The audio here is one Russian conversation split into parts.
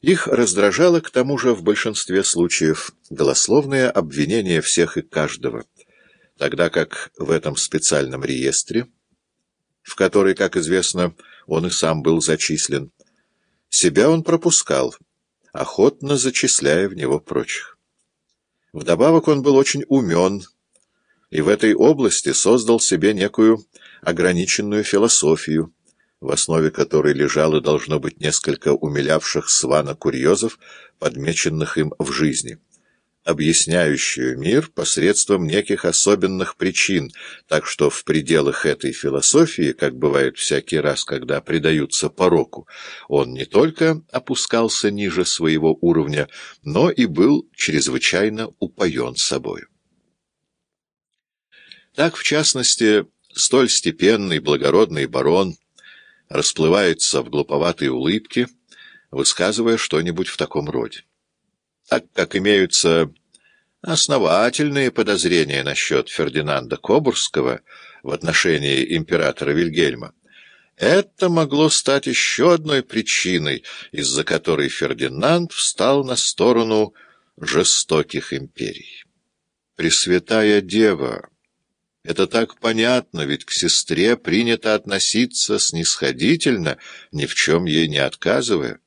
Их раздражало, к тому же, в большинстве случаев голословное обвинение всех и каждого, тогда как в этом специальном реестре, в который, как известно, он и сам был зачислен, себя он пропускал, охотно зачисляя в него прочих. Вдобавок он был очень умен, и в этой области создал себе некую ограниченную философию, в основе которой лежало должно быть несколько умилявших Свана курьезов, подмеченных им в жизни, объясняющую мир посредством неких особенных причин, так что в пределах этой философии, как бывает всякий раз, когда предаются пороку, он не только опускался ниже своего уровня, но и был чрезвычайно упоен собою. Так, в частности, столь степенный благородный барон расплывается в глуповатой улыбке, высказывая что-нибудь в таком роде. Так как имеются основательные подозрения насчет Фердинанда Кобурского в отношении императора Вильгельма, это могло стать еще одной причиной, из-за которой Фердинанд встал на сторону жестоких империй. Пресвятая Дева! Это так понятно, ведь к сестре принято относиться снисходительно, ни в чем ей не отказывая.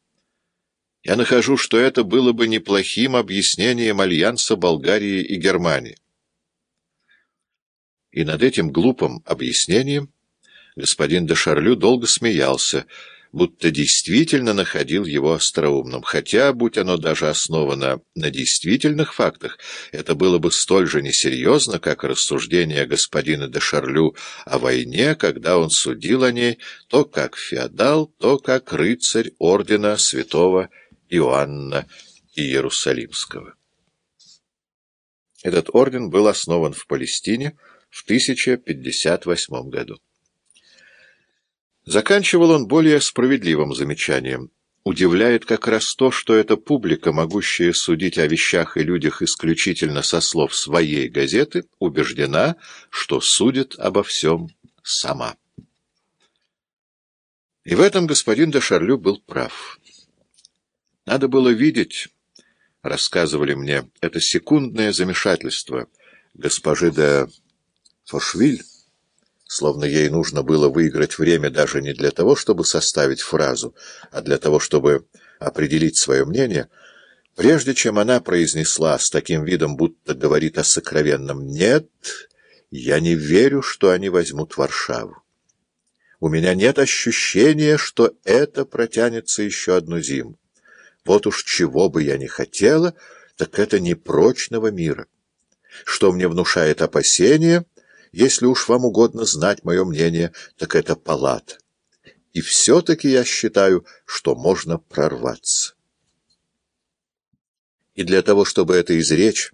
Я нахожу, что это было бы неплохим объяснением альянса Болгарии и Германии. И над этим глупым объяснением господин де Шарлю долго смеялся, будто действительно находил его остроумным, хотя, будь оно даже основано на действительных фактах, это было бы столь же несерьезно, как рассуждение господина де Шарлю о войне, когда он судил о ней то как феодал, то как рыцарь ордена святого Иоанна Иерусалимского. Этот орден был основан в Палестине в 1058 году. Заканчивал он более справедливым замечанием. Удивляет как раз то, что эта публика, могущая судить о вещах и людях исключительно со слов своей газеты, убеждена, что судит обо всем сама. И в этом господин де Шарлю был прав. Надо было видеть, рассказывали мне, это секундное замешательство госпожи де Фошвиль, словно ей нужно было выиграть время даже не для того, чтобы составить фразу, а для того, чтобы определить свое мнение, прежде чем она произнесла с таким видом, будто говорит о сокровенном «нет», я не верю, что они возьмут Варшаву. У меня нет ощущения, что это протянется еще одну зиму. Вот уж чего бы я ни хотела, так это непрочного мира. Что мне внушает опасение — если уж вам угодно знать мое мнение, так это палата. И все-таки я считаю, что можно прорваться. И для того, чтобы это изречь,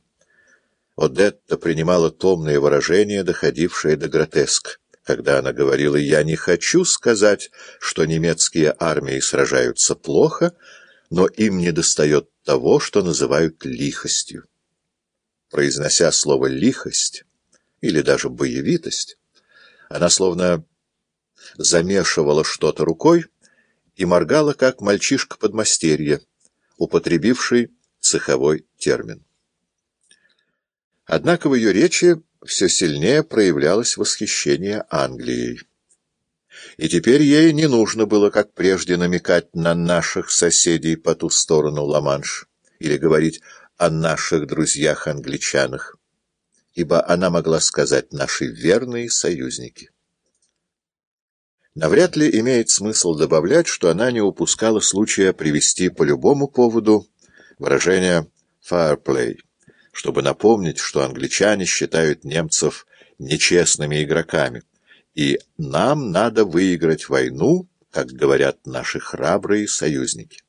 Одетта принимала томные выражения, доходившие до гротеска, когда она говорила «Я не хочу сказать, что немецкие армии сражаются плохо, но им недостает того, что называют лихостью». Произнося слово «лихость», или даже боевитость. Она словно замешивала что-то рукой и моргала, как мальчишка-подмастерье, употребивший цеховой термин. Однако в ее речи все сильнее проявлялось восхищение Англией. И теперь ей не нужно было, как прежде, намекать на наших соседей по ту сторону Ла-Манш или говорить о наших друзьях-англичанах ибо она могла сказать «наши верные союзники». Навряд ли имеет смысл добавлять, что она не упускала случая привести по любому поводу выражение «fireplay», чтобы напомнить, что англичане считают немцев нечестными игроками, и нам надо выиграть войну, как говорят наши храбрые союзники.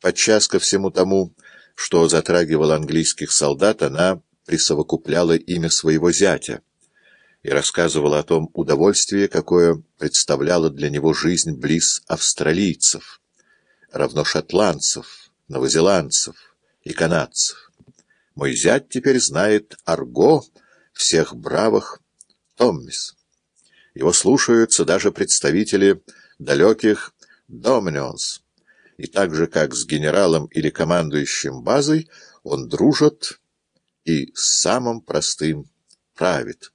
Подчас ко всему тому, что затрагивал английских солдат, она присовокупляла имя своего зятя и рассказывала о том удовольствии, какое представляла для него жизнь близ австралийцев, равно шотландцев, новозеландцев и канадцев. Мой зять теперь знает арго всех бравых Томмис. Его слушаются даже представители далеких Доминионс, и так же, как с генералом или командующим базой, он дружит и самым простым правит.